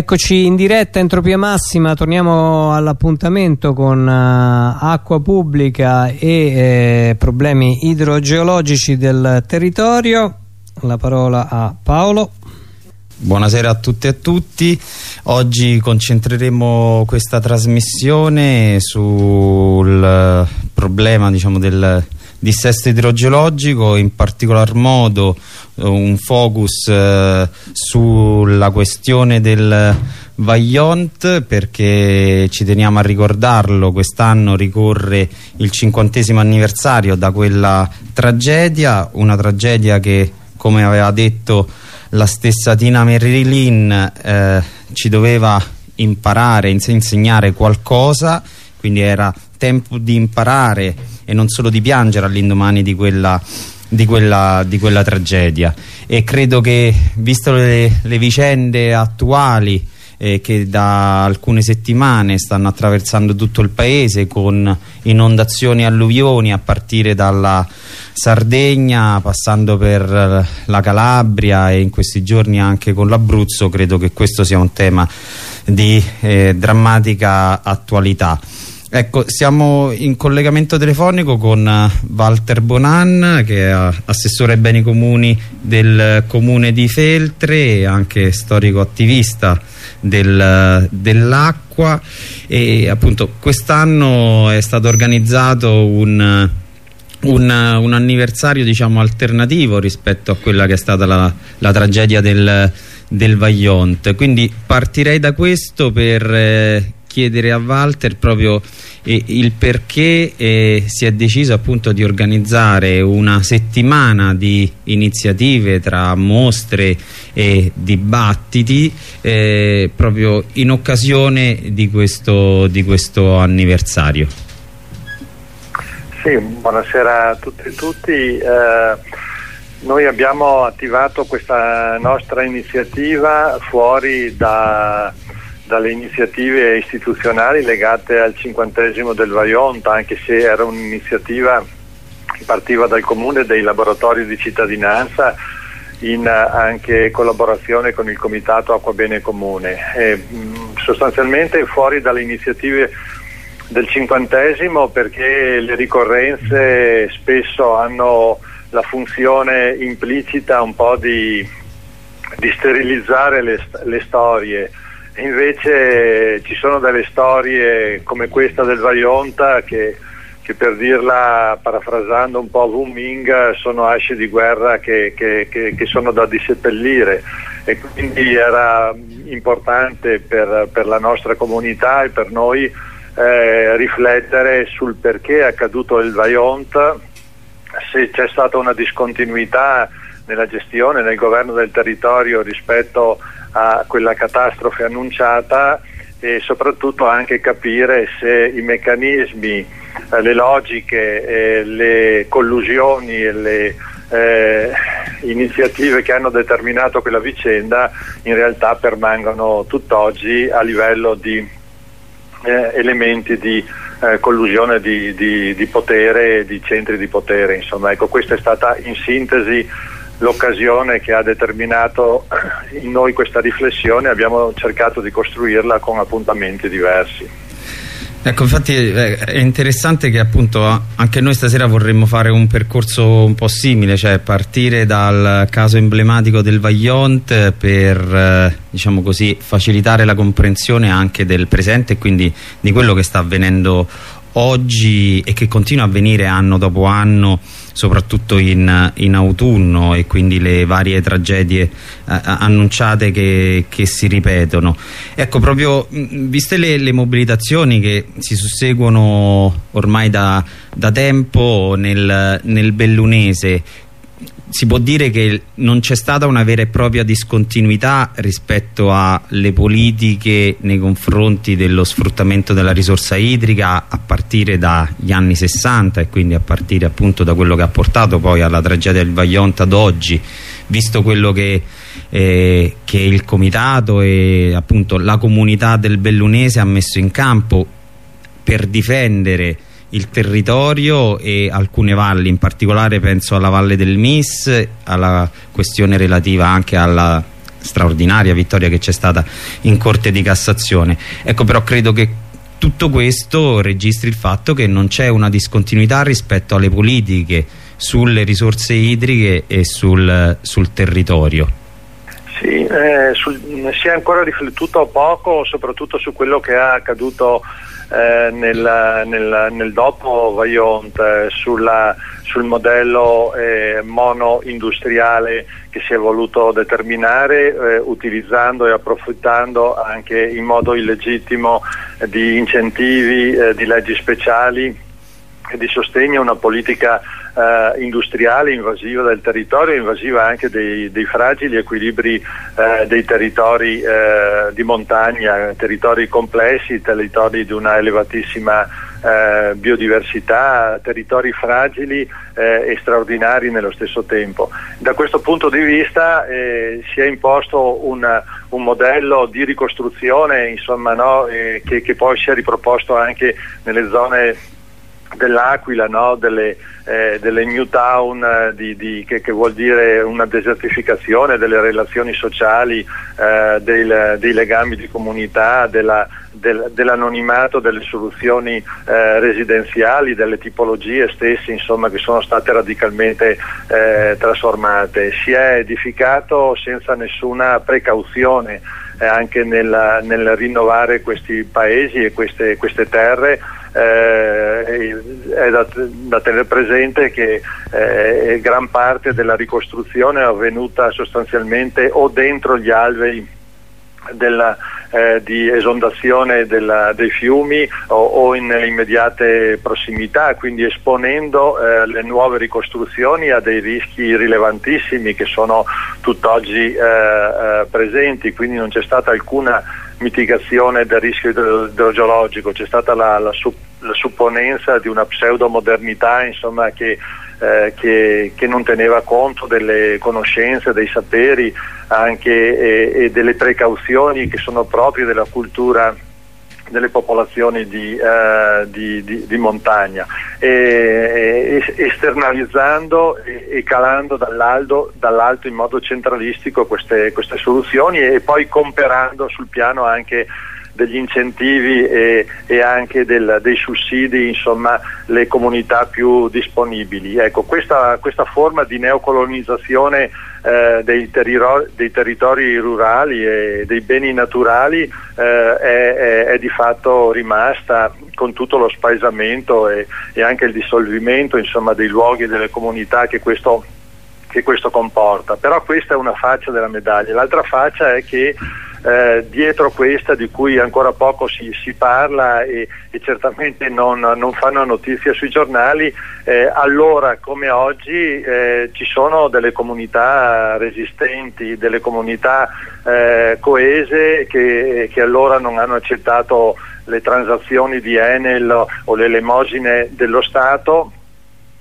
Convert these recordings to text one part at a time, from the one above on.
Eccoci in diretta Entropia Massima, torniamo all'appuntamento con uh, acqua pubblica e eh, problemi idrogeologici del territorio. La parola a Paolo. Buonasera a tutti e a tutti, oggi concentreremo questa trasmissione sul problema diciamo, del dissesto idrogeologico, in particolar modo eh, un focus eh, sulla questione del Vaillant perché ci teniamo a ricordarlo, quest'anno ricorre il cinquantesimo anniversario da quella tragedia, una tragedia che come aveva detto la stessa Tina Merlin eh, ci doveva imparare, insegnare qualcosa, quindi era tempo di imparare e non solo di piangere all'indomani di quella, di, quella, di quella, tragedia. E credo che visto le, le vicende attuali eh, che da alcune settimane stanno attraversando tutto il paese con inondazioni e alluvioni a partire dalla Sardegna passando per la Calabria e in questi giorni anche con l'Abruzzo credo che questo sia un tema di eh, drammatica attualità Ecco, siamo in collegamento telefonico con eh, Walter Bonan, che è eh, assessore ai beni comuni del comune di Feltre e anche storico attivista del, dell'acqua. E appunto quest'anno è stato organizzato un, un, un, anniversario diciamo alternativo rispetto a quella che è stata la, la tragedia del, del Vaillant quindi partirei da questo per eh, chiedere a Walter proprio eh, il perché eh, si è deciso appunto di organizzare una settimana di iniziative tra mostre e dibattiti eh, proprio in occasione di questo, di questo anniversario. Sì, buonasera a tutti e tutti. Eh, noi abbiamo attivato questa nostra iniziativa fuori da dalle iniziative istituzionali legate al cinquantesimo del Vaionta, anche se era un'iniziativa che partiva dal comune dei laboratori di cittadinanza in anche collaborazione con il comitato Acqua Bene Comune. E, sostanzialmente fuori dalle iniziative del cinquantesimo perché le ricorrenze spesso hanno la funzione implicita un po' di, di sterilizzare le, le storie Invece ci sono delle storie come questa del Vaionta che, che per dirla parafrasando un po' Wu Ming sono asce di guerra che, che, che, sono da disseppellire. E quindi era importante per, per la nostra comunità e per noi eh, riflettere sul perché è accaduto il Vaionta, se c'è stata una discontinuità nella gestione, nel governo del territorio rispetto quella catastrofe annunciata e soprattutto anche capire se i meccanismi, eh, le logiche, eh, le collusioni e le eh, iniziative che hanno determinato quella vicenda in realtà permangono tutt'oggi a livello di eh, elementi di eh, collusione di, di, di potere di centri di potere. Insomma, ecco, questa è stata in sintesi l'occasione che ha determinato in noi questa riflessione abbiamo cercato di costruirla con appuntamenti diversi. Ecco, infatti eh, è interessante che appunto anche noi stasera vorremmo fare un percorso un po' simile, cioè partire dal caso emblematico del Vaillant per, eh, diciamo così, facilitare la comprensione anche del presente e quindi di quello che sta avvenendo oggi e che continua a avvenire anno dopo anno soprattutto in, in, autunno e quindi le varie tragedie eh, annunciate che, che, si ripetono. Ecco, proprio viste le, le, mobilitazioni che si susseguono ormai da, da tempo nel, nel Bellunese, si può dire che non c'è stata una vera e propria discontinuità rispetto alle politiche nei confronti dello sfruttamento della risorsa idrica a partire dagli anni 60 e quindi a partire appunto da quello che ha portato poi alla tragedia del Vaglionta ad oggi visto quello che, eh, che il comitato e appunto la comunità del Bellunese ha messo in campo per difendere il territorio e alcune valli, in particolare penso alla valle del Mis, alla questione relativa anche alla straordinaria vittoria che c'è stata in Corte di Cassazione. Ecco però credo che tutto questo registri il fatto che non c'è una discontinuità rispetto alle politiche sulle risorse idriche e sul, sul territorio. Sì, eh, sul, si è ancora riflettuto poco soprattutto su quello che è accaduto eh, nel, nel, nel, dopo Vaillant eh, sulla, sul modello eh, mono-industriale che si è voluto determinare eh, utilizzando e approfittando anche in modo illegittimo di incentivi, eh, di leggi speciali di sostegno a una politica eh, industriale invasiva del territorio, invasiva anche dei, dei fragili equilibri eh, dei territori eh, di montagna, territori complessi, territori di una elevatissima eh, biodiversità, territori fragili eh, e straordinari nello stesso tempo. Da questo punto di vista eh, si è imposto una, un modello di ricostruzione insomma, no, che, che poi si è riproposto anche nelle zone dell'Aquila, no? delle, eh, delle, new town, eh, di, di, che, che, vuol dire una desertificazione delle relazioni sociali, eh, dei, dei, legami di comunità, della, del, dell'anonimato, delle soluzioni eh, residenziali, delle tipologie stesse insomma, che sono state radicalmente eh, trasformate. Si è edificato senza nessuna precauzione anche nel, nel, rinnovare questi paesi e queste, queste terre eh, è da, da, tenere presente che eh, gran parte della ricostruzione è avvenuta sostanzialmente o dentro gli alvei della, eh, di esondazione della, dei fiumi o, o, in immediate prossimità, quindi esponendo eh, le nuove ricostruzioni a dei rischi rilevantissimi che sono tutt'oggi eh, eh presenti, quindi non c'è stata alcuna mitigazione del rischio idrogeologico, c'è stata la, la, la, supponenza di una pseudomodernità insomma, che, eh, che, che, non teneva conto delle conoscenze, dei saperi anche, e, e delle precauzioni che sono proprie della cultura delle popolazioni di, eh, di, di, di montagna, e, e, esternalizzando e, calando dall'alto, dall'alto, in modo centralistico queste, queste, soluzioni e poi comperando sul piano anche degli incentivi e, e anche del, dei sussidi, insomma, le comunità più disponibili. Ecco, questa, questa forma di neocolonizzazione eh, dei, dei, territori, rurali e dei beni naturali eh, è, è, è, di fatto rimasta con tutto lo spaesamento e, e anche il dissolvimento insomma, dei luoghi e delle comunità che questo, che questo comporta. Però questa è una faccia della medaglia. L'altra faccia è che eh, dietro questa di cui ancora poco si, si parla e, e certamente non, non, fanno notizia sui giornali, eh, allora come oggi eh, ci sono delle comunità resistenti, delle comunità eh, coese che, che allora non hanno accettato le transazioni di Enel o le elemosine dello Stato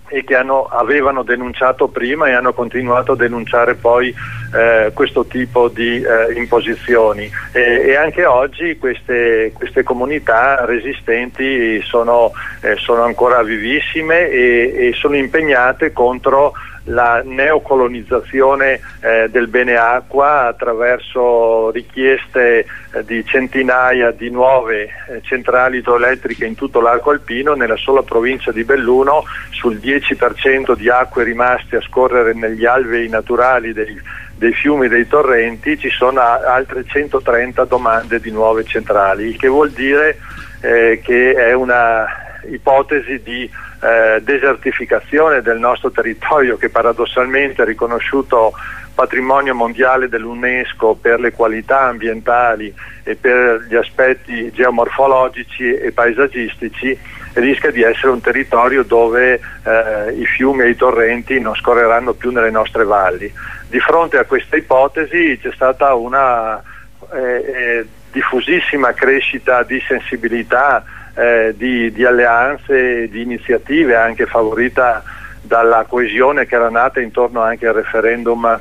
e che hanno, avevano denunciato prima e hanno continuato a denunciare poi eh, questo tipo di eh, imposizioni. E, e, anche oggi queste, queste comunità resistenti sono, eh, sono ancora vivissime e, e sono impegnate contro la neocolonizzazione eh, del bene acqua attraverso richieste eh, di centinaia di nuove eh, centrali idroelettriche in tutto l'arco alpino, nella sola provincia di Belluno sul 10% di acque rimaste a scorrere negli alvei naturali dei, dei fiumi e dei torrenti ci sono altre 130 domande di nuove centrali, il che vuol dire eh, che è una ipotesi di eh, desertificazione del nostro territorio che paradossalmente è riconosciuto patrimonio mondiale dell'UNESCO per le qualità ambientali e per gli aspetti geomorfologici e paesaggistici rischia di essere un territorio dove eh, i fiumi e i torrenti non scorreranno più nelle nostre valli. Di fronte a questa ipotesi c'è stata una eh, eh diffusissima crescita di sensibilità eh, di, di, alleanze, di iniziative anche favorita dalla coesione che era nata intorno anche al referendum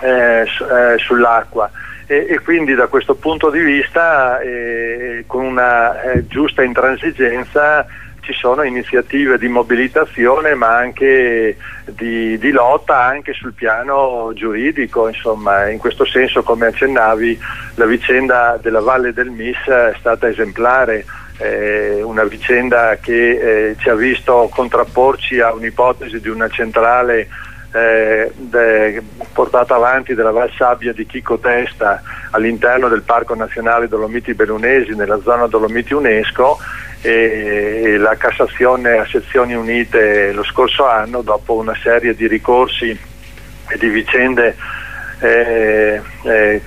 eh, eh, sull'acqua. E, e, quindi da questo punto di vista eh, con una eh, giusta intransigenza ci sono iniziative di mobilitazione ma anche di, di, lotta anche sul piano giuridico, insomma in questo senso come accennavi la vicenda della Valle del Mis è stata esemplare, eh, una vicenda che eh, ci ha visto contrapporci a un'ipotesi di una centrale eh, de, portata avanti dalla Valsabbia di Chico Testa all'interno del Parco Nazionale Dolomiti Bellunesi nella zona Dolomiti UNESCO e, e la Cassazione a sezioni unite lo scorso anno dopo una serie di ricorsi e di vicende eh, eh,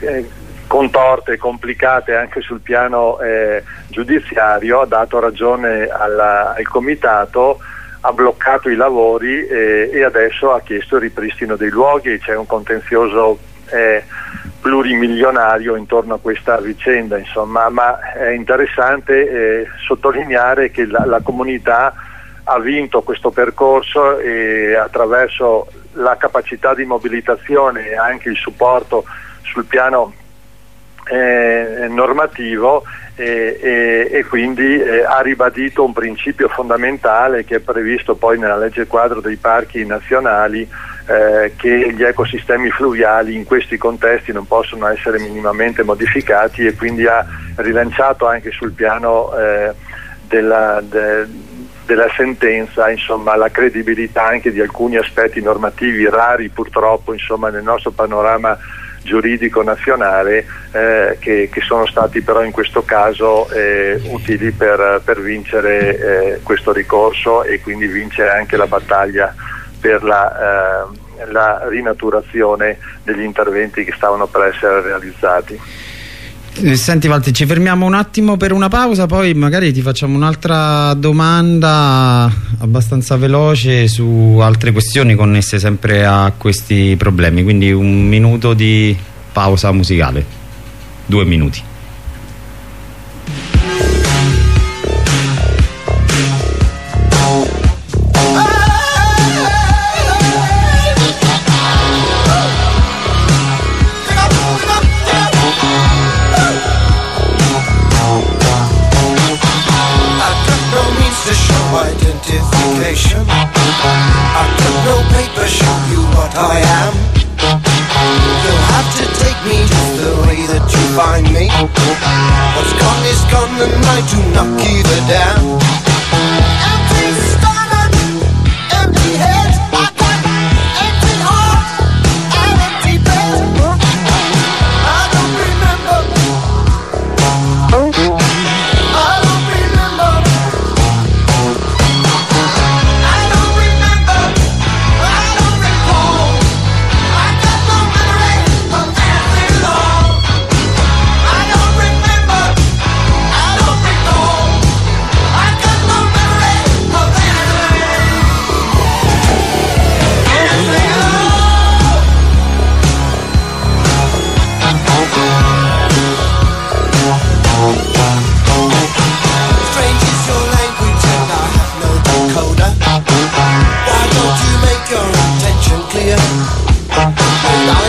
contorte e complicate anche sul piano eh, giudiziario ha dato ragione alla, al Comitato ha bloccato i lavori eh, e adesso ha chiesto il ripristino dei luoghi, c'è un contenzioso eh, plurimilionario intorno a questa vicenda, insomma, ma è interessante eh, sottolineare che la, la, comunità ha vinto questo percorso e attraverso la capacità di mobilitazione e anche il supporto sul piano eh, normativo e, e, e quindi eh, ha ribadito un principio fondamentale che è previsto poi nella legge quadro dei parchi nazionali eh, che gli ecosistemi fluviali in questi contesti non possono essere minimamente modificati e quindi ha rilanciato anche sul piano eh, della, de, della sentenza insomma, la credibilità anche di alcuni aspetti normativi rari purtroppo insomma, nel nostro panorama giuridico nazionale eh, che, che, sono stati però in questo caso eh, utili per, per vincere eh, questo ricorso e quindi vincere anche la battaglia per la, eh, la rinaturazione degli interventi che stavano per essere realizzati. Eh, senti Walter, ci fermiamo un attimo per una pausa, poi magari ti facciamo un'altra domanda abbastanza veloce su altre questioni connesse sempre a questi problemi, quindi un minuto di pausa musicale, due minuti.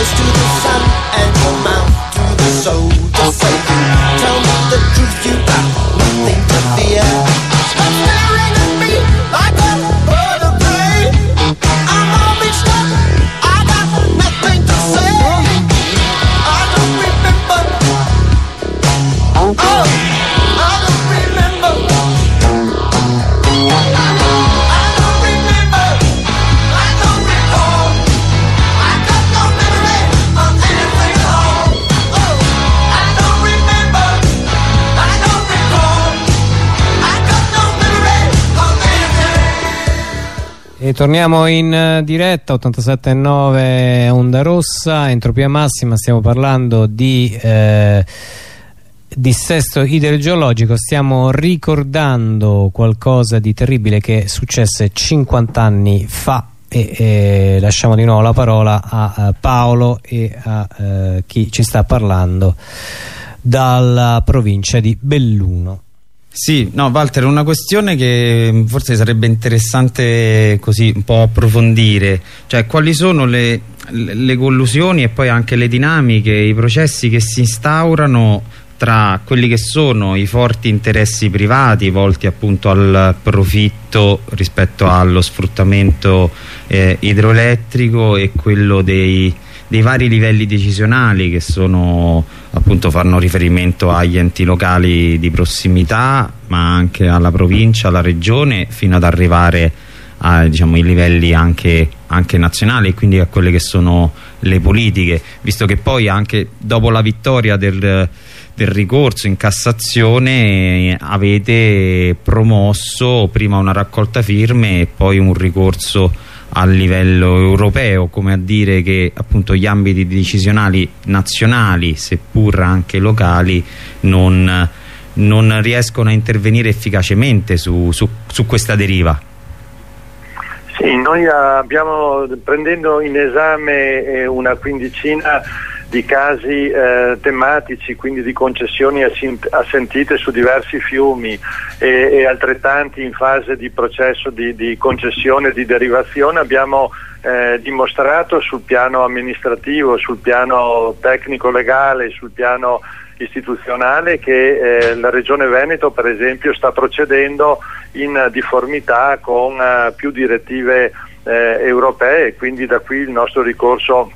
just to torniamo in eh, diretta 87.9 Onda Rossa, entropia massima, stiamo parlando di eh, dissesto idrogeologico, stiamo ricordando qualcosa di terribile che successe 50 anni fa e, e lasciamo di nuovo la parola a, a Paolo e a eh, chi ci sta parlando dalla provincia di Belluno. Sì, no Walter, una questione che forse sarebbe interessante così un po' approfondire, cioè quali sono le, le collusioni e poi anche le dinamiche, i processi che si instaurano tra quelli che sono i forti interessi privati volti appunto al profitto rispetto allo sfruttamento eh, idroelettrico e quello dei, dei, vari livelli decisionali che sono appunto fanno riferimento agli enti locali di prossimità ma anche alla provincia, alla regione fino ad arrivare ai diciamo, livelli anche, anche nazionali e quindi a quelle che sono le politiche. Visto che poi anche dopo la vittoria del del ricorso in Cassazione avete promosso prima una raccolta firme e poi un ricorso a livello europeo come a dire che appunto gli ambiti decisionali nazionali seppur anche locali non, non riescono a intervenire efficacemente su, su, su questa deriva. Sì, noi abbiamo prendendo in esame eh, una quindicina di casi eh, tematici, quindi di concessioni assentite su diversi fiumi e, e altrettanti in fase di processo di, di concessione e di derivazione, abbiamo eh, dimostrato sul piano amministrativo, sul piano tecnico-legale, sul piano istituzionale che eh, la Regione Veneto per esempio sta procedendo in difformità con eh, più direttive eh, europee e quindi da qui il nostro ricorso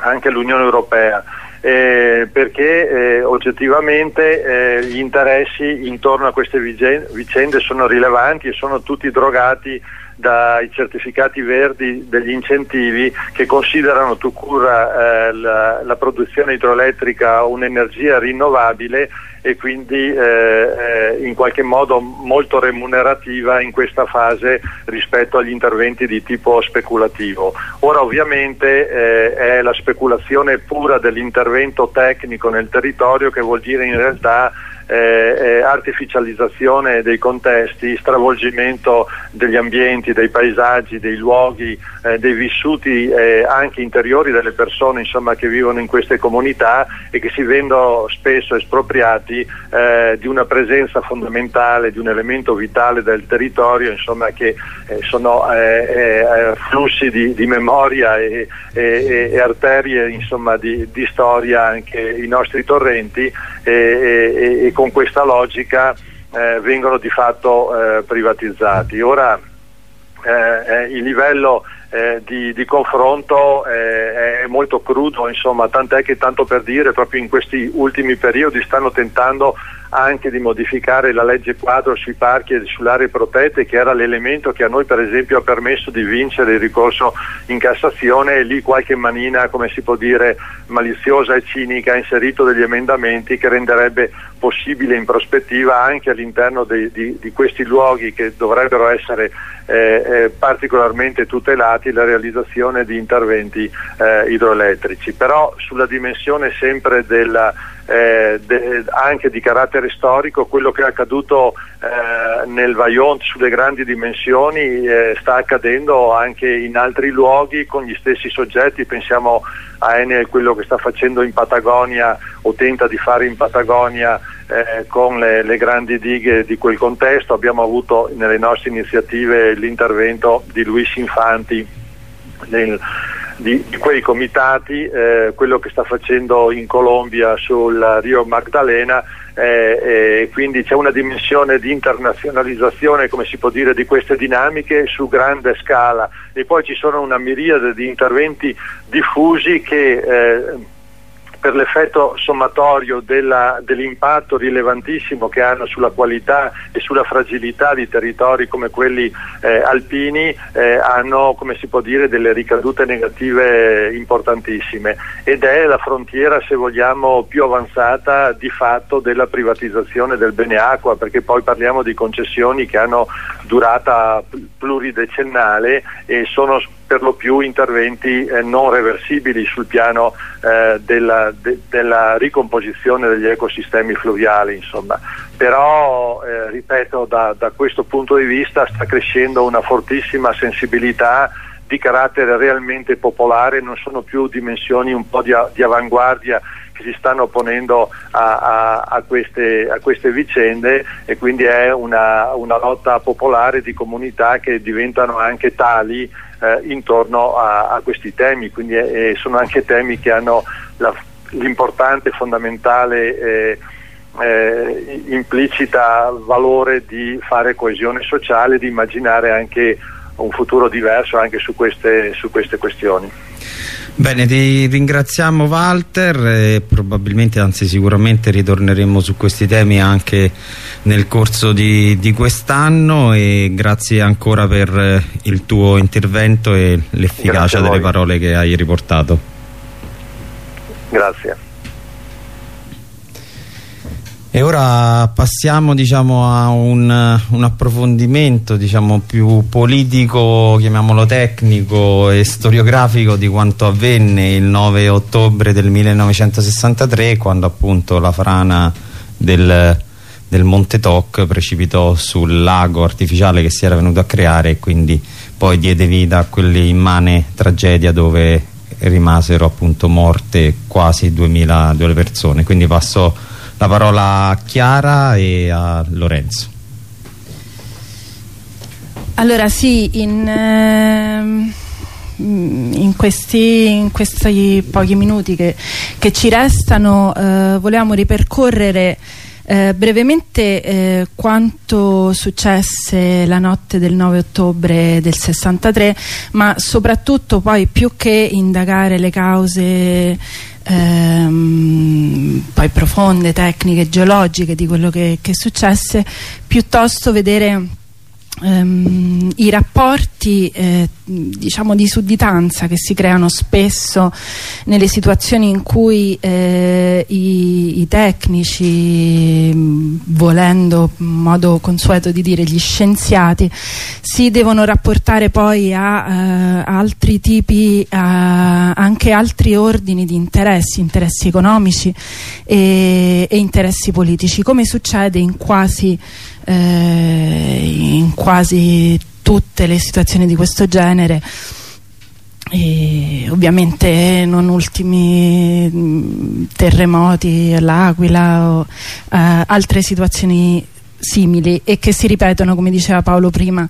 anche l'Unione Europea. Eh, perché eh, oggettivamente eh, gli interessi intorno a queste vicende sono rilevanti e sono tutti drogati dai certificati verdi degli incentivi che considerano tu cura eh, la, la produzione idroelettrica un'energia rinnovabile e quindi eh, eh, in qualche modo molto remunerativa in questa fase rispetto agli interventi di tipo speculativo. Ora ovviamente eh, è la speculazione pura dell'intervento tecnico nel territorio che vuol dire in realtà eh, eh, artificializzazione dei contesti, stravolgimento degli ambienti, dei paesaggi, dei luoghi, eh, dei vissuti eh, anche interiori delle persone insomma, che vivono in queste comunità e che si vendono spesso espropriati eh, di una presenza fondamentale, di un elemento vitale del territorio insomma, che eh, sono flussi di, di memoria e, e, e arterie insomma, di, di, storia anche i nostri torrenti e, con questa logica eh, vengono di fatto eh, privatizzati. Ora eh, eh il livello eh, di, di, confronto eh, è molto crudo, insomma, tant'è che tanto per dire proprio in questi ultimi periodi stanno tentando anche di modificare la legge quadro sui parchi e sulle aree protette che era l'elemento che a noi per esempio ha permesso di vincere il ricorso in Cassazione e lì qualche manina come si può dire maliziosa e cinica ha inserito degli emendamenti che renderebbe possibile in prospettiva anche all'interno di, di, di questi luoghi che dovrebbero essere eh, eh, particolarmente tutelati la realizzazione di interventi eh, idroelettrici. Però sulla dimensione sempre della eh, de, anche di carattere storico, quello che è accaduto eh, nel Vajont sulle grandi dimensioni eh, sta accadendo anche in altri luoghi con gli stessi soggetti, pensiamo a Enel quello che sta facendo in Patagonia o tenta di fare in Patagonia eh, con le, le, grandi dighe di quel contesto, abbiamo avuto nelle nostre iniziative l'intervento di Luis Infanti nel, di, di quei comitati, eh, quello che sta facendo in Colombia sul Rio Magdalena eh, quindi c'è una dimensione di internazionalizzazione, come si può dire, di queste dinamiche su grande scala. E poi ci sono una miriade di interventi diffusi che eh, per l'effetto sommatorio dell'impatto rilevantissimo che hanno sulla qualità e sulla fragilità di territori come quelli eh, alpini eh, hanno come si può dire delle ricadute negative importantissime. Ed è la frontiera se vogliamo più avanzata di fatto della privatizzazione del bene acqua perché poi parliamo di concessioni che hanno durata pluridecennale e sono per lo più interventi eh, non reversibili sul piano eh, della, de, della, ricomposizione degli ecosistemi fluviali. Insomma. Però, eh, ripeto, da, da questo punto di vista sta crescendo una fortissima sensibilità di carattere realmente popolare, non sono più dimensioni un po' di, di avanguardia che si stanno ponendo a, a, a, queste, a, queste, vicende e quindi è una, una lotta popolare di comunità che diventano anche tali eh, intorno a, a, questi temi, quindi eh, sono anche temi che hanno l'importante fondamentale eh, eh, implicita valore di fare coesione sociale, di immaginare anche un futuro diverso anche su queste, su queste questioni. Bene, ti ringraziamo Walter e probabilmente, anzi sicuramente ritorneremo su questi temi anche nel corso di, di quest'anno e grazie ancora per il tuo intervento e l'efficacia delle parole che hai riportato. Grazie. E ora passiamo diciamo, a un, un approfondimento diciamo, più politico, chiamiamolo tecnico e storiografico di quanto avvenne il 9 ottobre del 1963 quando appunto la frana del, del Monte Toc precipitò sul lago artificiale che si era venuto a creare e quindi poi diede vita a quell'immane tragedia dove rimasero appunto morte quasi 2000 persone. Quindi passo la parola a Chiara e a Lorenzo. Allora sì, in, ehm, in, questi, in questi, pochi minuti che, che ci restano eh, volevamo ripercorrere eh, brevemente eh, quanto successe la notte del 9 ottobre del 63 ma soprattutto poi più che indagare le cause ehm, poi profonde, tecniche, geologiche di quello che, che successe, piuttosto vedere i rapporti eh, diciamo di sudditanza che si creano spesso nelle situazioni in cui eh, i, i, tecnici volendo in modo consueto di dire gli scienziati si devono rapportare poi a eh, altri tipi a anche altri ordini di interessi interessi economici e, e interessi politici come succede in quasi eh, in quasi tutte le situazioni di questo genere. E ovviamente non ultimi terremoti, l'Aquila o eh, altre situazioni simili e che si ripetono come diceva Paolo prima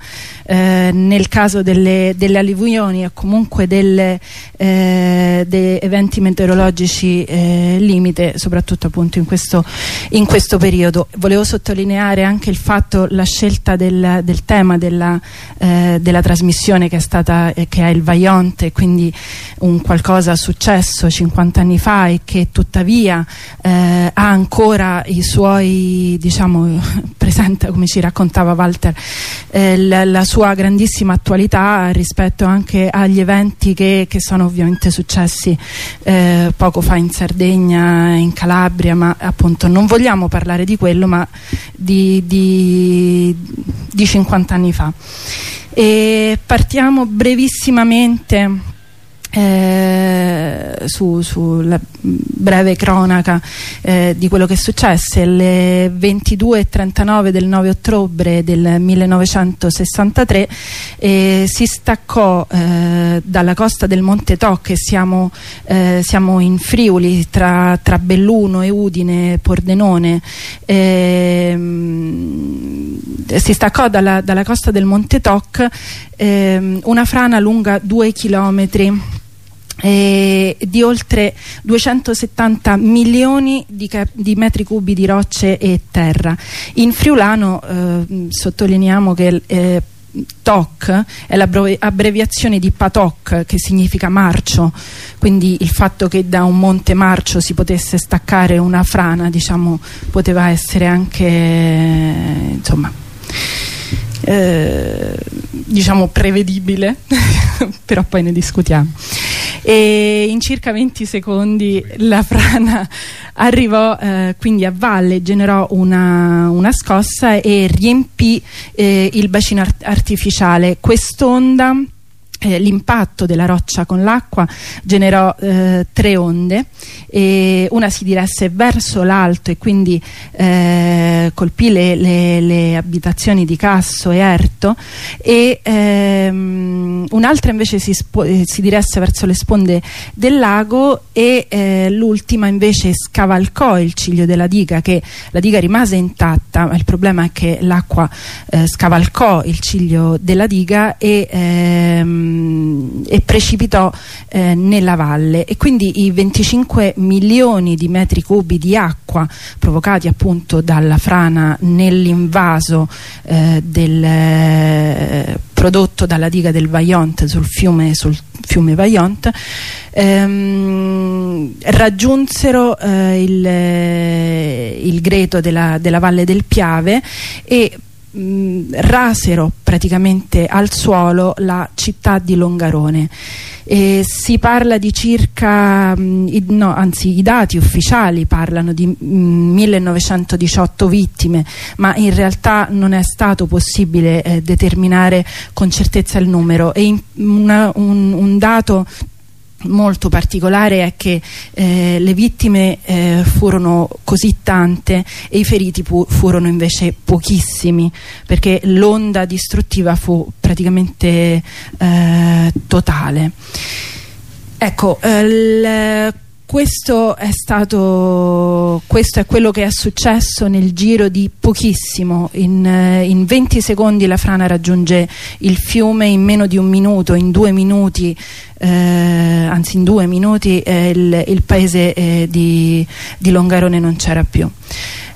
eh, nel caso delle, delle alluvioni e comunque delle eh, eventi meteorologici eh, limite soprattutto appunto in questo, in questo, periodo. Volevo sottolineare anche il fatto la scelta del, del tema della, eh, della, trasmissione che è stata eh, che è il Vaionte quindi un qualcosa successo 50 anni fa e che tuttavia ha ancora i suoi diciamo presenta come ci raccontava Walter la, la sua sua grandissima attualità rispetto anche agli eventi che, che sono ovviamente successi eh, poco fa in Sardegna, in Calabria, ma appunto non vogliamo parlare di quello ma di, di, di 50 anni fa. E partiamo brevissimamente eh, sulla su breve cronaca eh, di quello che successe alle 22.39 del 9 ottobre del 1963 eh, si staccò eh, dalla costa del Monte Toc siamo, eh, siamo in Friuli tra, tra, Belluno e Udine Pordenone. Ehm, si staccò dalla, dalla, costa del Monte Toc ehm, una frana lunga due chilometri eh, di oltre 270 milioni di, di, metri cubi di rocce e terra. In friulano eh, sottolineiamo che eh, TOC è l'abbreviazione di PATOC che significa marcio quindi il fatto che da un monte marcio si potesse staccare una frana diciamo poteva essere anche insomma eh, diciamo prevedibile però poi ne discutiamo e in circa 20 secondi la frana arrivò eh, quindi a valle, generò una, una scossa e riempì eh, il bacino art artificiale. Quest'onda eh, l'impatto della roccia con l'acqua generò eh, tre onde e una si diresse verso l'alto e quindi eh, colpì le, le, le, abitazioni di Casso e Erto e ehm, un'altra invece si, si, diresse verso le sponde del lago e eh, l'ultima invece scavalcò il ciglio della diga che la diga rimase intatta ma il problema è che l'acqua eh, scavalcò il ciglio della diga e ehm, e precipitò eh, nella valle. E quindi i 25 milioni di metri cubi di acqua provocati appunto dalla frana nell'invaso eh, del eh, prodotto dalla diga del Vaillant sul fiume, sul fiume Vaillant ehm, raggiunsero eh, il, il, greto della, della valle del Piave e mh, rasero praticamente al suolo la città di Longarone. E si parla di circa, mh, i, no, anzi i dati ufficiali parlano di mh, 1918 vittime, ma in realtà non è stato possibile eh, determinare con certezza il numero e in, una, un, un dato molto particolare è che eh, le vittime eh, furono così tante e i feriti furono invece pochissimi perché l'onda distruttiva fu praticamente eh, totale. Ecco eh, questo è stato questo è quello che è successo nel giro di pochissimo. In, eh, in 20 secondi la frana raggiunge il fiume in meno di un minuto in due minuti eh, anzi in due minuti eh, il, il, paese eh, di, di, Longarone non c'era più.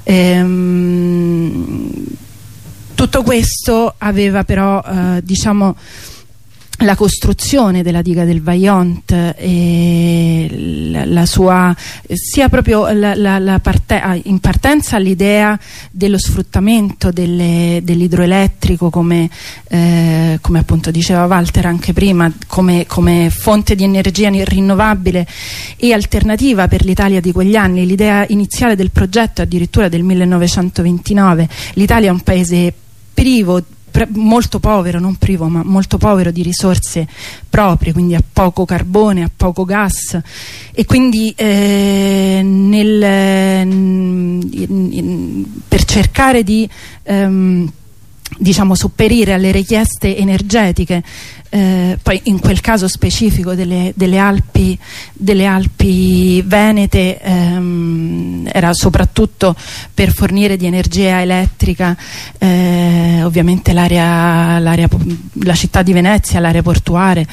Ehm, tutto questo aveva però eh, diciamo la costruzione della diga del Vaillant e la, la sua sia proprio la parte, ah, in partenza l'idea dello sfruttamento dell'idroelettrico come, eh, come appunto diceva Walter anche prima come, come fonte di energia rinnovabile e alternativa per l'Italia di quegli anni. L'idea iniziale del progetto addirittura del 1929 l'Italia è un paese privo molto povero, non privo, ma molto povero di risorse proprie, quindi a poco carbone, a poco gas. E quindi eh, nel, in, in, per cercare di ehm, diciamo sopperire alle richieste energetiche eh, poi in quel caso specifico delle, delle, Alpi, delle Alpi, Venete ehm, era soprattutto per fornire di energia elettrica eh, ovviamente la città di Venezia, l'area portuale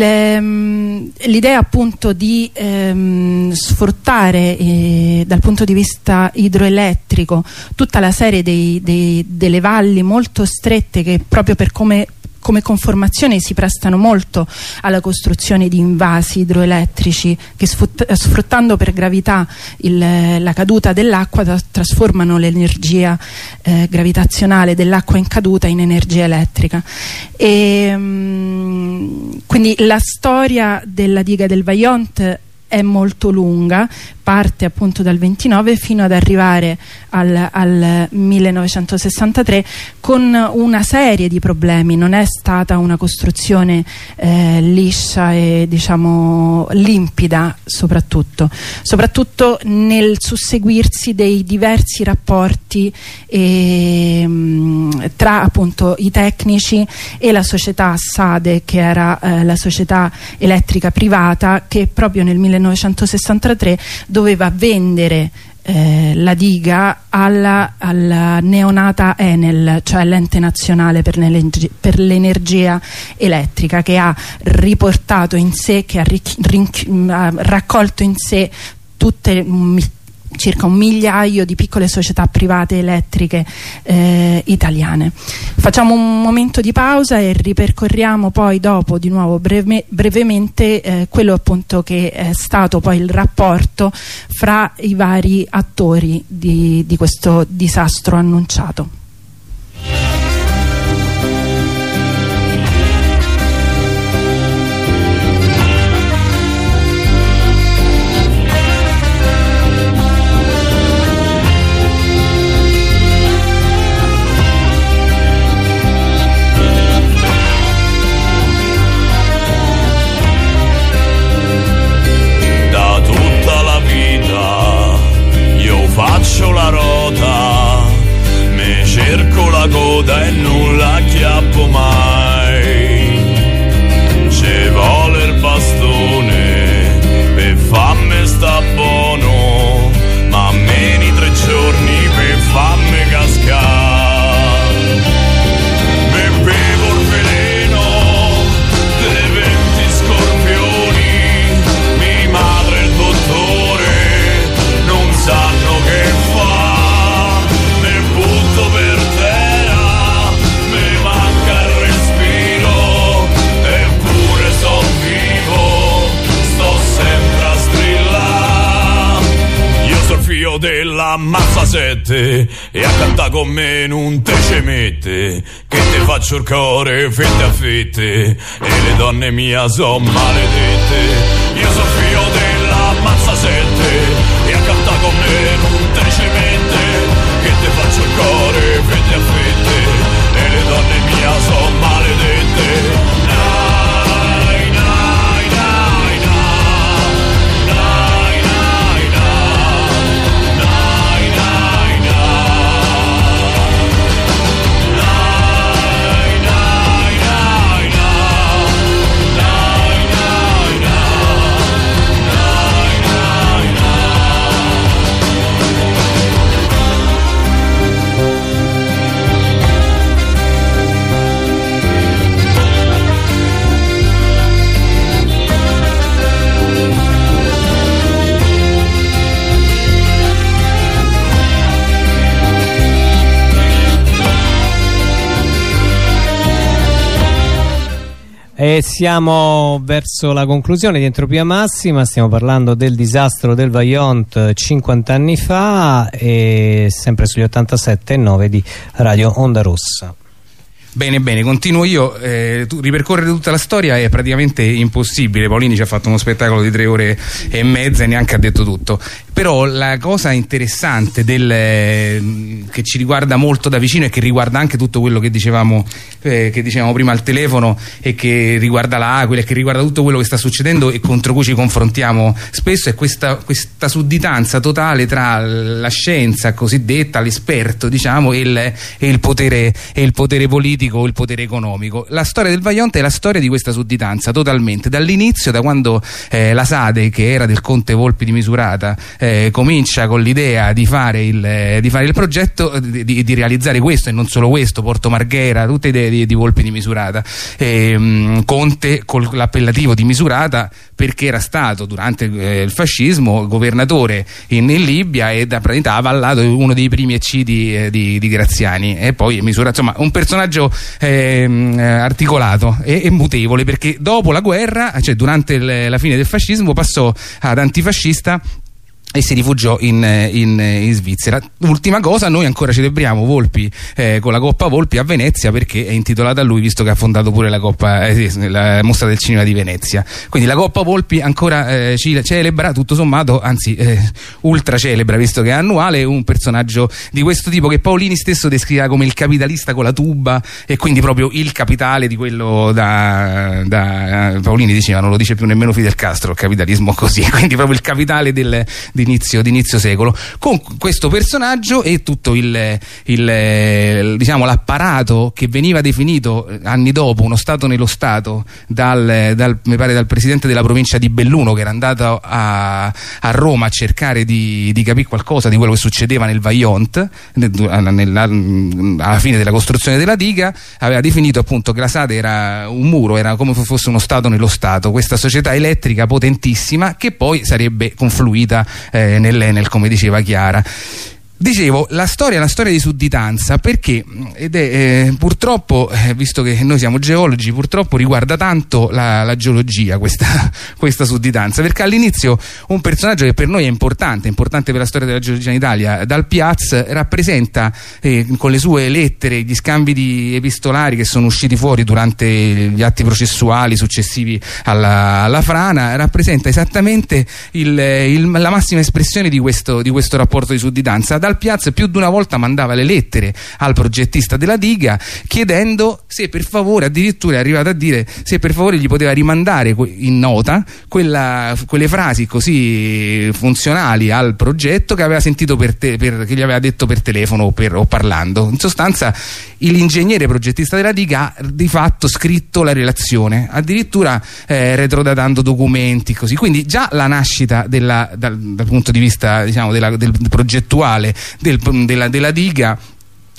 ehm, l'idea appunto di ehm, sfruttare eh, dal punto di vista idroelettrico tutta la serie dei, dei, delle valli molto strette che proprio per come come conformazione si prestano molto alla costruzione di invasi idroelettrici che sfruttando per gravità il, la caduta dell'acqua tra trasformano l'energia eh, gravitazionale dell'acqua in caduta in energia elettrica. E, mh, mm, quindi la storia della diga del Vaillant è molto lunga parte appunto dal 29 fino ad arrivare al, al 1963 con una serie di problemi. Non è stata una costruzione eh, liscia e diciamo limpida soprattutto. Soprattutto nel susseguirsi dei diversi rapporti eh, tra appunto i tecnici e la società Sade che era eh, la società elettrica privata che proprio nel 1963 doveva vendere eh, la diga alla, alla, neonata Enel, cioè l'ente nazionale per l'energia elettrica che ha riportato in sé, che ha, ha raccolto in sé tutte circa un migliaio di piccole società private elettriche eh, italiane. Facciamo un momento di pausa e ripercorriamo poi dopo di nuovo breve, brevemente eh, quello appunto che è stato poi il rapporto fra i vari attori di, di questo disastro annunciato. goda e nulla chiappo mai. Della mazza 7 e a cantare con me non te ce mette che te faccio il cuore fette a fette e le donne mia son maledette. Io sono figlio della mazza 7 e a cantare con me non te ce mette che te faccio il cuore fette a fette e le donne mia son E siamo verso la conclusione di Entropia Massima, stiamo parlando del disastro del Vaillant 50 anni fa e sempre sugli 87,9 di Radio Onda Rossa. Bene, bene, continuo io. Eh, tu- ripercorrere tutta la storia è praticamente impossibile. Paolini ci ha fatto uno spettacolo di tre ore e mezza e neanche ha detto tutto. Però la cosa interessante del, eh, che ci riguarda molto da vicino e che riguarda anche tutto quello che dicevamo, eh, che dicevamo prima al telefono e che riguarda l'Aquila e che riguarda tutto quello che sta succedendo e contro cui ci confrontiamo spesso è questa, questa sudditanza totale tra la scienza cosiddetta, l'esperto diciamo, e il, e il potere, e il potere politico o il potere economico. La storia del Vaillant è la storia di questa sudditanza totalmente, dall'inizio, da quando eh, la Sade, che era del Conte Volpi di Misurata, eh, comincia con l'idea di, fare il, eh, di fare il progetto, eh, di, di- di realizzare questo e non solo questo, Porto Marghera, tutte idee di, Volpi di Misurata. Mh, Conte con l'appellativo di Misurata perché era stato durante eh, il fascismo governatore in, in Libia e da praticamente ha avallato uno dei primi eccidi eh, di, di Graziani e poi misura insomma un personaggio ehm, eh, articolato e, e mutevole perché dopo la guerra cioè durante il- la fine del fascismo passò ad antifascista e si rifugiò in, in- in Svizzera. Ultima cosa, noi ancora celebriamo Volpi eh, con la Coppa Volpi a Venezia perché è intitolata a lui visto che ha fondato pure la, Coppa, eh, la mostra del cinema di Venezia. Quindi la Coppa Volpi ancora eh, celebra, tutto sommato, anzi eh, ultra celebra visto che è annuale, un personaggio di questo tipo che Paolini stesso descriveva come il capitalista con la tuba e quindi proprio il capitale di quello da, da Paolini diceva, non lo dice più nemmeno Fidel Castro, il capitalismo così, quindi proprio il capitale del, d'inizio, d'inizio secolo, con questo personaggio e tutto il, il, eh, diciamo, l'apparato che veniva definito eh, anni dopo uno Stato nello Stato dal, dal- mi pare dal presidente della provincia di Belluno che era andato a, a Roma a cercare di, di capire qualcosa di quello che succedeva nel Vaillant alla fine della costruzione della diga aveva definito appunto che la Sade era un muro, era come se fosse uno Stato nello Stato, questa società elettrica potentissima che poi sarebbe confluita eh, nel, come diceva Chiara. Dicevo, la storia è una storia di sudditanza perché, ed è eh, purtroppo, eh, visto che noi siamo geologi, purtroppo riguarda tanto la, la geologia questa, questa sudditanza, perché all'inizio un personaggio che per noi è importante, importante per la storia della geologia in Italia, dal Piaz rappresenta eh, con le sue lettere, gli scambi di epistolari che sono usciti fuori durante gli atti processuali successivi alla, alla frana, rappresenta esattamente il- il- la massima espressione di questo, di questo rapporto di sudditanza. Dal Piaz più di una volta mandava le lettere al progettista della diga chiedendo se per favore, addirittura è arrivato a dire se per favore gli poteva rimandare in nota quella- quelle frasi così funzionali al progetto che aveva sentito per te- per- che gli aveva detto per telefono o, per- o parlando. In sostanza l'ingegnere progettista della diga ha di fatto scritto la relazione, addirittura eh, retrodatando documenti così. Quindi già la nascita della- dal, dal punto di vista diciamo, della- del progettuale del- della, della diga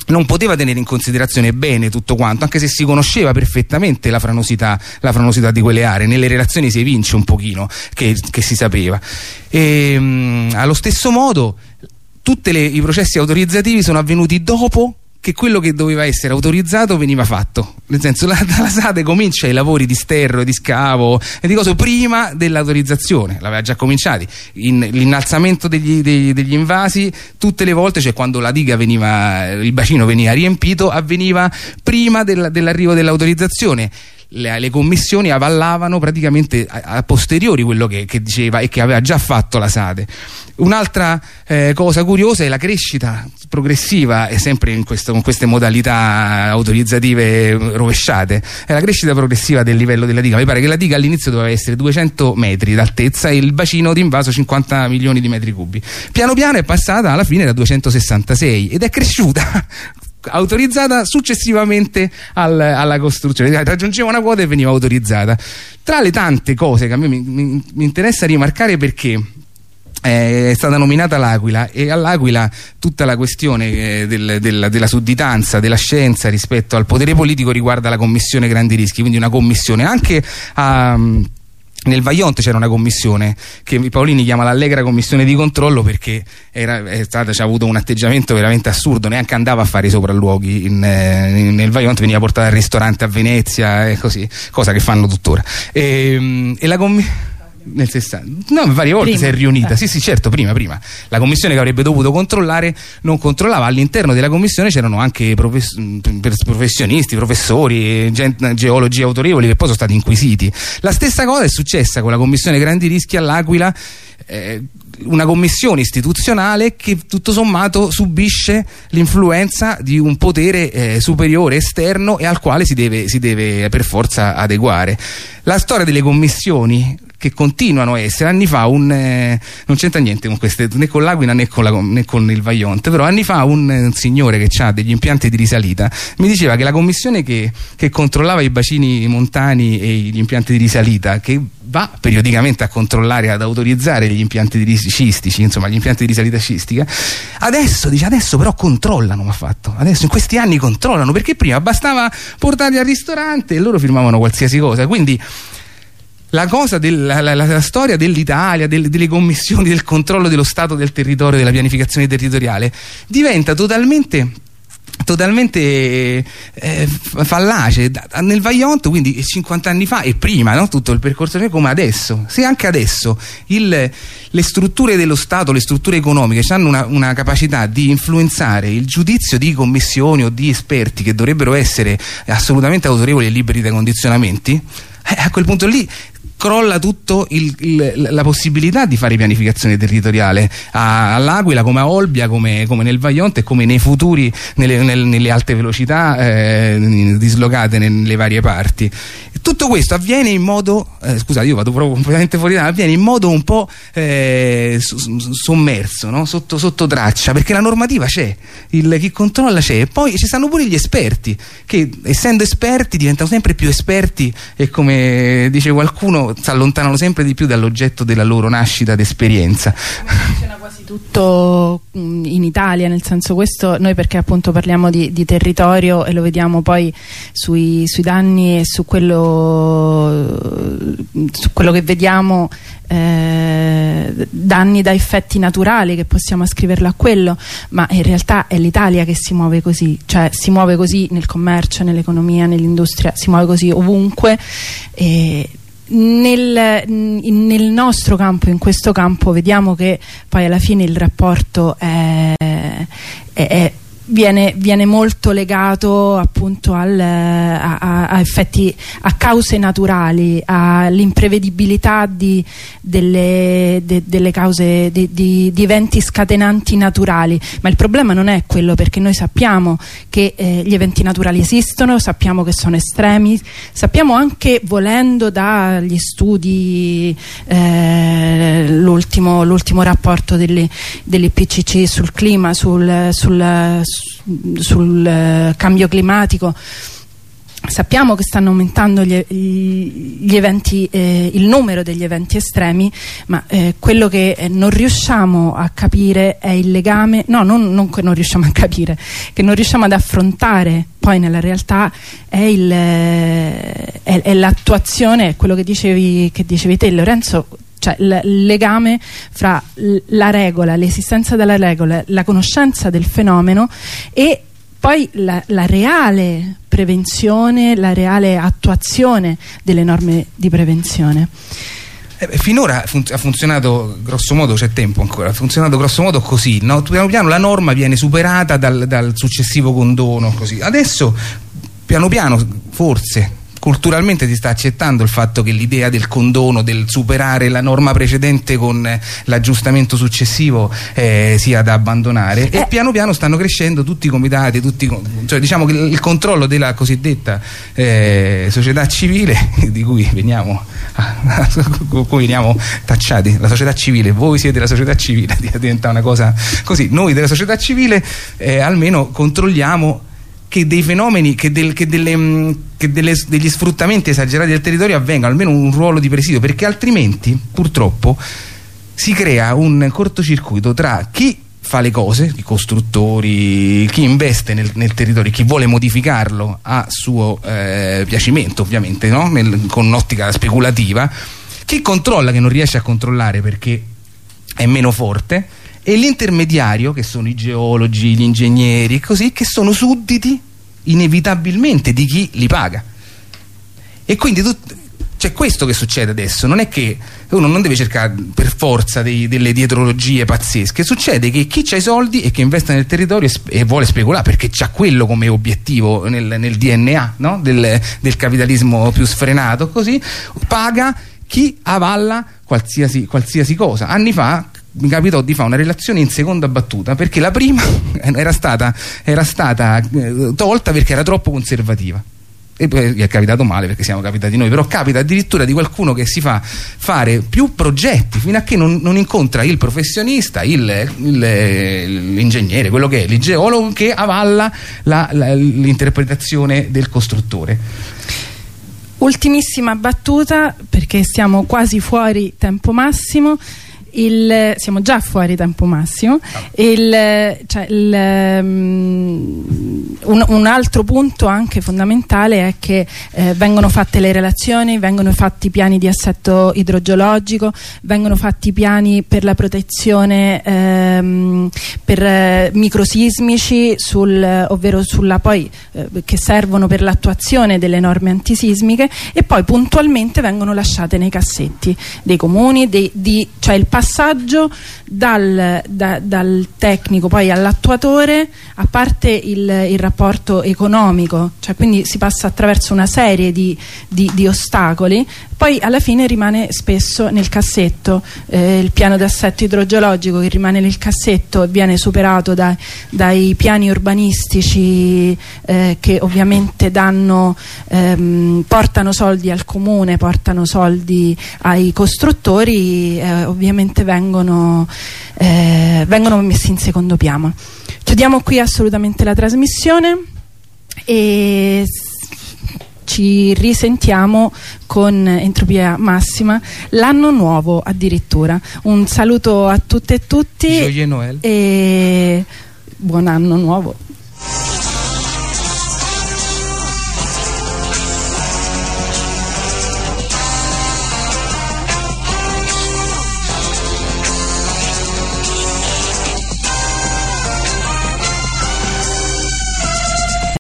non poteva tenere in considerazione bene tutto quanto, anche se si conosceva perfettamente la franosità, la franosità di quelle aree. Nelle relazioni si evince un pochino che, che si sapeva. E, mh, allo stesso modo, tutti i processi autorizzativi sono avvenuti dopo che quello che doveva essere autorizzato veniva fatto. Nel senso la, la SADE comincia i lavori di sterro, di scavo e di cose prima dell'autorizzazione. L'aveva già cominciati. L'innalzamento degli, degli, degli, invasi tutte le volte cioè quando la diga veniva il bacino veniva riempito avveniva prima del, dell'arrivo dell'autorizzazione le, le, commissioni avallavano praticamente a, a posteriori quello che, che, diceva e che aveva già fatto la Sade. Un'altra eh, cosa curiosa è la crescita progressiva, e sempre questo, con queste modalità autorizzative rovesciate, è la crescita progressiva del livello della diga. Mi pare che la diga all'inizio doveva essere 200 metri d'altezza e il bacino di invaso 50 milioni di metri cubi. Piano piano è passata alla fine da 266 ed è cresciuta autorizzata successivamente al, alla costruzione. Raggiungeva una quota e veniva autorizzata. Tra le tante cose che a me mi, mi, mi interessa rimarcare perché è stata nominata l'Aquila e all'Aquila tutta la questione eh, del, del, della sudditanza della scienza rispetto al potere politico riguarda la commissione grandi rischi quindi una commissione anche a nel Vaionte c'era una commissione che Paolini chiama l'allegra commissione di controllo perché era, stata, ha avuto un atteggiamento veramente assurdo, neanche andava a fare i sopralluoghi in, eh, in, nel Vaionte, veniva portato al ristorante a Venezia e così, cosa che fanno tuttora. E, e la commissione nel 60 no varie volte prima. si è riunita eh. sì sì certo prima prima la commissione che avrebbe dovuto controllare non controllava all'interno della commissione c'erano anche profes professionisti professori geologi autorevoli che poi sono stati inquisiti la stessa cosa è successa con la commissione grandi rischi all'Aquila eh, una commissione istituzionale che tutto sommato subisce l'influenza di un potere eh, superiore esterno e al quale si deve, si deve per forza adeguare. La storia delle commissioni che continuano a essere. Anni fa un, eh, non c'entra niente con queste, né con l'Aquila né con, la, né con, il Vaionte, però anni fa un, un signore che ha degli impianti di risalita mi diceva che la commissione che, che controllava i bacini montani e gli impianti di risalita, che va periodicamente a controllare, ad autorizzare gli impianti di scistici, insomma gli impianti di risalita scistica, adesso dice adesso però controllano, mi ha fatto, adesso in questi anni controllano, perché prima bastava portarli al ristorante e loro firmavano qualsiasi cosa, quindi la, cosa del, la, la, la storia dell'Italia, del, delle commissioni, del controllo dello Stato del territorio, della pianificazione territoriale, diventa totalmente totalmente eh, fallace nel Vaionto quindi 50 anni fa e prima no? tutto il percorso come adesso se anche adesso il, le strutture dello Stato le strutture economiche hanno una, una, capacità di influenzare il giudizio di commissioni o di esperti che dovrebbero essere assolutamente autorevoli e liberi da condizionamenti eh, a quel punto lì crolla il, la possibilità di fare pianificazione territoriale all'Aquila come a Olbia come, come, nel Vaionte e come nei futuri nelle, nelle, nelle alte velocità eh, dislocate nelle varie parti tutto questo avviene in modo eh, scusate io vado proprio completamente fuori avviene in modo un po' eh, sommerso no? sotto, sotto, traccia perché la normativa c'è chi controlla c'è e poi ci stanno pure gli esperti che essendo esperti diventano sempre più esperti e come dice qualcuno si allontanano sempre di più dall'oggetto della loro nascita ed esperienza. Funziona quasi tutto mm, in Italia nel senso questo noi perché appunto parliamo di, di territorio e lo vediamo poi sui, sui danni e su quello su quello che vediamo eh, danni da effetti naturali che possiamo ascriverlo a quello ma in realtà è l'Italia che si muove così cioè si muove così nel commercio, nell'economia, nell'industria si muove così ovunque e nel, nel, nostro campo, in questo campo vediamo che poi alla fine il rapporto è, è, è viene, viene, molto legato appunto al, a, a, effetti, a cause naturali, all'imprevedibilità di, delle, de, delle cause, di, di, di, eventi scatenanti naturali, ma il problema non è quello perché noi sappiamo che eh, gli eventi naturali esistono, sappiamo che sono estremi, sappiamo anche volendo dagli studi, eh, l'ultimo rapporto dell'IPCC sul clima, sul, sul sul eh, cambio climatico. Sappiamo che stanno aumentando gli, gli eventi, eh, il numero degli eventi estremi ma eh, quello che eh, non riusciamo a capire è il legame no non, non che non riusciamo a capire che non riusciamo ad affrontare poi nella realtà è, eh, è, è l'attuazione quello che dicevi, che dicevi te Lorenzo cioè il legame fra la regola, l'esistenza della regola, la conoscenza del fenomeno e poi la, la, reale prevenzione, la reale attuazione delle norme di prevenzione. Eh, finora fun ha funzionato grosso modo, c'è tempo ancora, ha funzionato grosso modo così, no? piano piano la norma viene superata dal, dal successivo condono, così. adesso piano piano forse culturalmente si sta accettando il fatto che l'idea del condono, del superare la norma precedente con eh, l'aggiustamento successivo eh, sia da abbandonare eh. e piano piano stanno crescendo tutti i comitati, tutti, cioè diciamo che il controllo della cosiddetta eh, società civile di cui veniamo, cui veniamo tacciati, la società civile, voi siete la società civile, diventa una cosa così, noi della società civile eh, almeno controlliamo che dei fenomeni, che, del, che, delle, mm, che delle, degli sfruttamenti esagerati del territorio avvenga almeno un ruolo di presidio, perché altrimenti purtroppo si crea un cortocircuito tra chi fa le cose, i costruttori, chi investe nel, nel territorio, chi vuole modificarlo a suo eh, piacimento ovviamente, no? nel, con un'ottica speculativa, chi controlla che non riesce a controllare perché è meno forte e l'intermediario che sono i geologi, gli ingegneri così che sono sudditi inevitabilmente di chi li paga e quindi c'è questo che succede adesso non è che uno non deve cercare per forza dei, delle dietrologie pazzesche succede che chi ha i soldi e che investe nel territorio e, e vuole speculare perché c'ha quello come obiettivo nel, nel DNA no? del, del capitalismo più sfrenato così paga chi avalla qualsiasi, qualsiasi cosa anni fa mi capitò di fare una relazione in seconda battuta perché la prima era stata, era stata eh, tolta perché era troppo conservativa. E poi gli è capitato male perché siamo capitati noi però capita addirittura di qualcuno che si fa fare più progetti fino a che non, non incontra il professionista l'ingegnere, quello che è il che avalla l'interpretazione del costruttore. Ultimissima battuta perché siamo quasi fuori tempo massimo il, siamo già fuori tempo massimo ah. il, cioè, il, um, un, un, altro punto anche fondamentale è che eh, vengono fatte le relazioni vengono fatti i piani di assetto idrogeologico vengono fatti i piani per la protezione ehm, per eh, microsismici sul, ovvero sulla poi eh, che servono per l'attuazione delle norme antisismiche e poi puntualmente vengono lasciate nei cassetti dei comuni dei, di, cioè il passaggio passaggio dal, da, dal tecnico poi all'attuatore a parte il, il, rapporto economico cioè quindi si passa attraverso una serie di, di, di ostacoli poi alla fine rimane spesso nel cassetto eh, il piano d'assetto idrogeologico che rimane nel cassetto e viene superato da, dai piani urbanistici eh, che ovviamente danno, ehm, portano soldi al comune portano soldi ai costruttori eh, ovviamente sicuramente vengono, eh, vengono messi in secondo piano. Chiudiamo qui assolutamente la trasmissione e ci risentiamo con Entropia Massima l'anno nuovo addirittura. Un saluto a tutte e tutti e buon anno nuovo.